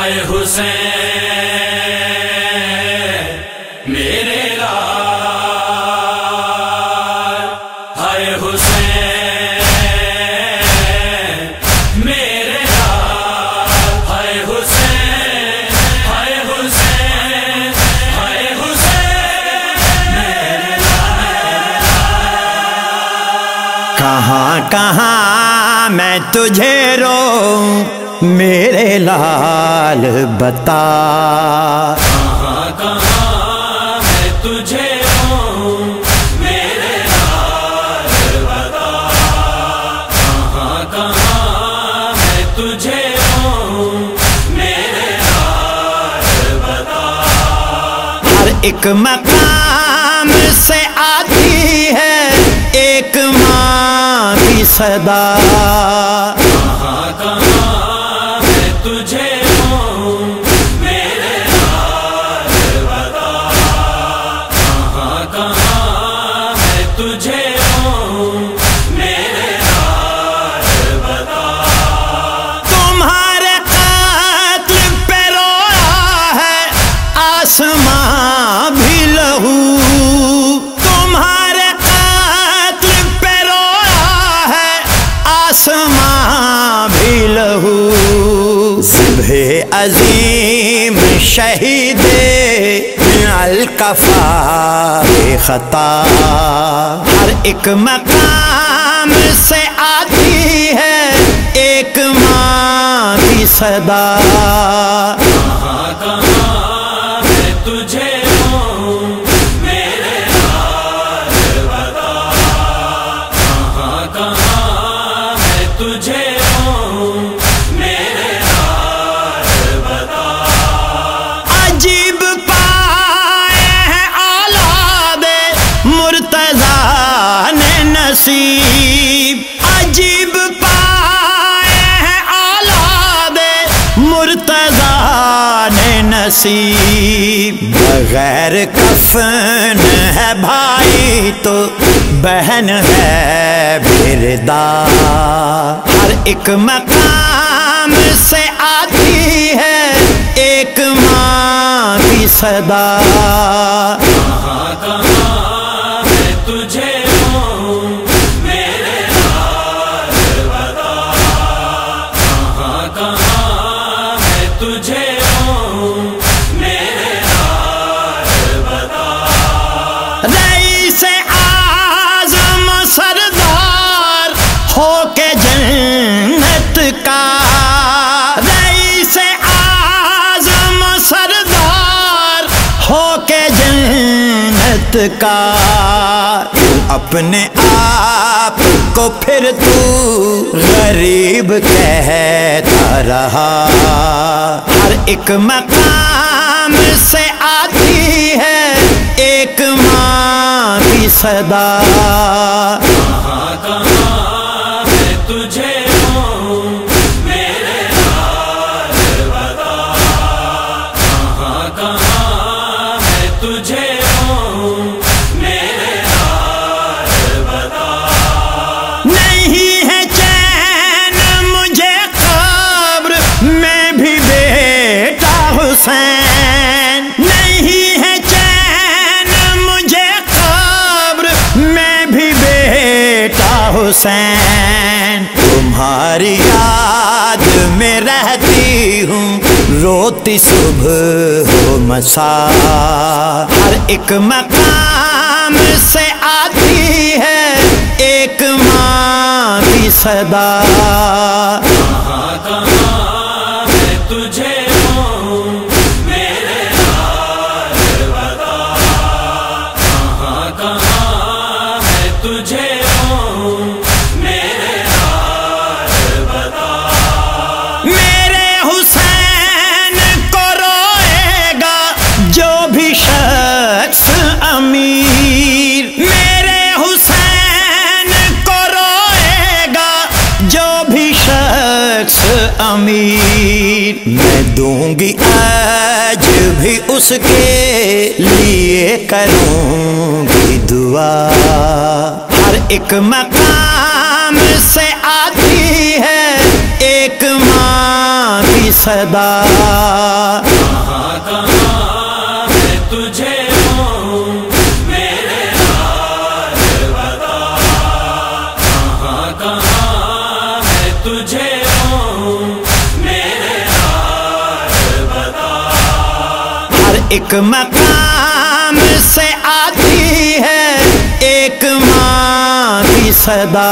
ہائے حسین، میرے لال۔ ہائے حسین، میرے لال۔ ہائے حسین ہائے حسین ہائے حسین، میرے کہاں کہاں میں تجھے رو میرے لال بتا۔ کہاں کہاں میں تجھے میرے لال بتا کہاں کہاں تجھے میرے لال بتا ہر ایک مقام سے آتی ہے، ایک ماں کی صدا۔ کہاں کہاں تجھے ہوں، میرے بتا۔ تمہارے قتل پہ رویا ہے، آسماں بھی لہو۔ تمہارے قتل پہ رویا ہے، آسماں بھی لہو۔ صبح عظیم شہید الکفا بے خطا۔ ہر ایک مقام سے آتی ہے ایک ماں کی صدا۔ نصیب عجیب پائے ہیں اولاد مرتضی نے نصیب بغیر کفن ہے بھائی تو بہن ہے بردا ہر ایک مقام سے آتی ہے ایک ماں کی صدا کا اپنے آپ کو پھر تو غریب کہتا رہا۔ ہر ایک مقام سے آتی ہے ایک ماں کی صدا۔ حسین، تمہاری یاد میں رہتی ہوں۔ روتی صبح ہو مسا ہر ایک مقام سے آتی ہے۔ ایک ماں کی صدا۔ کہاں کہاں تجھے امیر میں دوں گی آج بھی اس کے لیے کروں گی دعا۔ ہر ایک مقام سے آتی ہے ایک ماں کی صدا۔ کہاں کہاں میں تجھے تجھے ایک مقام سے آتی ہے ایک ماں کی صدا۔